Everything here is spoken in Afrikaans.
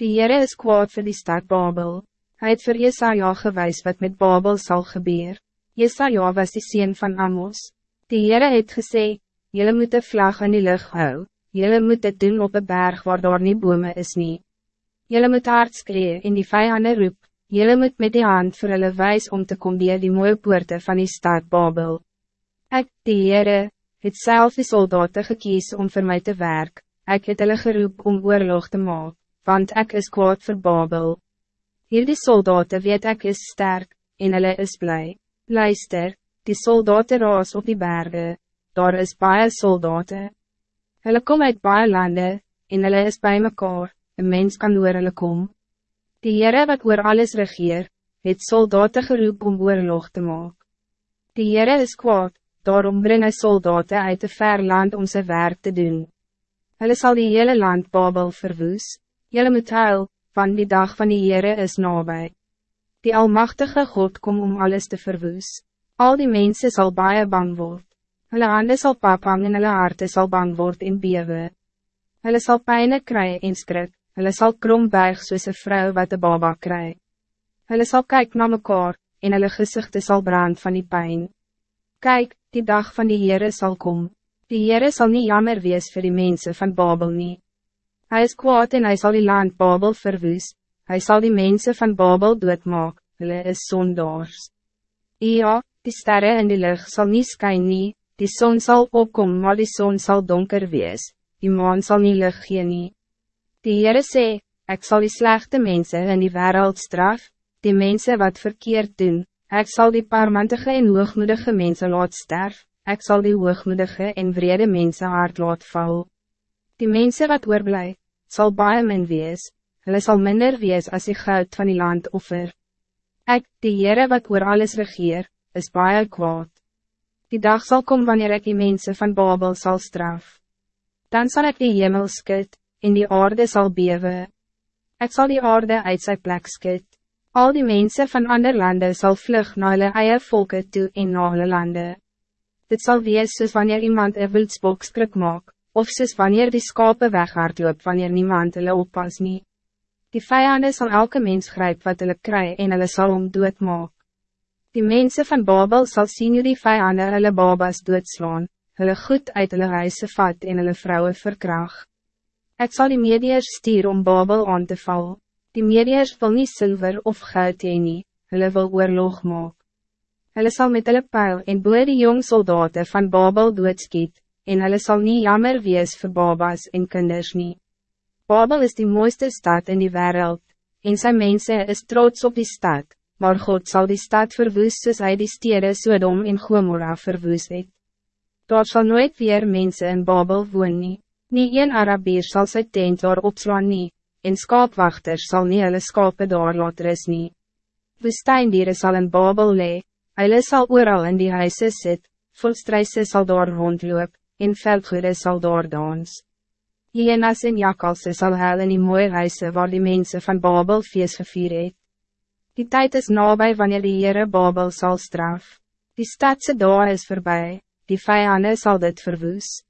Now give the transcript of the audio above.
Die Heere is kwaad voor die stad Babel. Hij het voor Jesaja gewijs wat met Babel zal gebeuren. Jesaja was die sien van Amos. Die Heere het gesê, Jullie moet de vlag in die lucht hou, Jullie moet het doen op een berg waar daar nie bome is nie. Jullie moet hard skree in die vijanden roep, Jullie moet met die hand voor hulle wijs om te kom die die mooie poorte van die stad Babel. Ik, die Heere, het self die soldaten gekies om voor mij te werk, ik het hulle geroep om oorlog te maken want ik is kwaad voor Babel. Hier die soldaten weet ik is sterk, en hulle is blij. Luister, die soldaten raas op die bergen, daar is baie soldaten. Hulle kom uit baie lande, en hulle is bij mekaar, een mens kan oor hulle kom. Die Heere wat oor alles regeer, het soldaten geroep om oorlog te maken. Die Heere is kwaad, daarom bring hy soldaten uit de ver land om zijn werk te doen. Hulle zal die hele land Babel verwoes. Jelle moet huil, van die dag van die Heere is nabij. Die Almachtige God kom om alles te verwoes. Al die mensen zal baie bang word. Hulle hande sal papang en hulle harte sal bang word en bewe. Hulle sal pijne kry en skrik, hulle sal krom buig soos een vrou wat een baba kry. Hulle sal kyk na mekaar, en hulle gezichten sal brand van die pijn. Kijk, die dag van die Heere zal kom. Die Heere zal niet jammer wees voor die mensen van Babel niet. Hij is kwaad en hij zal die land Babel verwoes, hij zal die mensen van Babel doodmaak, hulle is zondaars. Ja, die sterren in die lucht zal niet skyn nie, die zon zal opkom maar die zon zal donker wees, die maan zal niet lucht gee nie. Die Heere sê, ek sal die slechte mensen in die wereld straf, die mensen wat verkeerd doen, ik zal die parmantige en hoogmoedige mensen laat sterf, ik zal die hoogmoedige en vrede mensen hard laat val. Die mensen wat oorblij, zal baie min wees, hulle sal minder wees as die goud van die land offer. Ek, die Heere wat oor alles regeer, is baie kwaad. Die dag zal komen wanneer ik die mensen van Babel zal straf. Dan zal ik die hemel skit, en die aarde zal bewe. Ik zal die aarde uit zijn plek skit. Al die mensen van andere landen zal vlug naar hulle eie volke toe en na hulle lande. Dit zal wees soos wanneer iemand een wildsbok skrik maak, of soos wanneer die skape weghardloop wanneer niemand hulle oppas nie. Die vijanden zal elke mens grijp wat hulle kry en hulle sal om doodmaak. Die mensen van Babel zal zien hoe die vijanden hulle babas doodslaan, hulle goed uit hulle huise vat en hulle vrouwen verkrag. Ik zal die mediërs stuur om Babel aan te val. Die mediërs wil niet zilver of goud heen nie, hulle wil oorlog maak. Hulle sal met hulle pijl en boe die jong soldaten van Babel doodskiet, en hulle sal nie jammer wees vir babas en kinders nie. Babel is die mooiste stad in die wereld, en zijn mensen is trots op die stad, maar God zal die stad verwoes soos hy die stede Sodom en Gomorra verwoes het. Daar sal nooit weer mensen in Babel woon nie, nie een Arabier sal sy tent daar opslaan nie, en skaapwachters sal nie hulle skape daar laat ris nie. Woestijndieren sal in Babel lee, hulle sal ooral in die huise sit, volstrijse sal daar rondloop, en veldgoede sal daar dans. Hienas en jakalse sal huil in die mooie huise waar die mensen van Babel feest gevier het. Die tijd is nabij wanneer die Heere Babel zal straf. Die stadse daar is voorbij, die vijanden zal dit verwoes.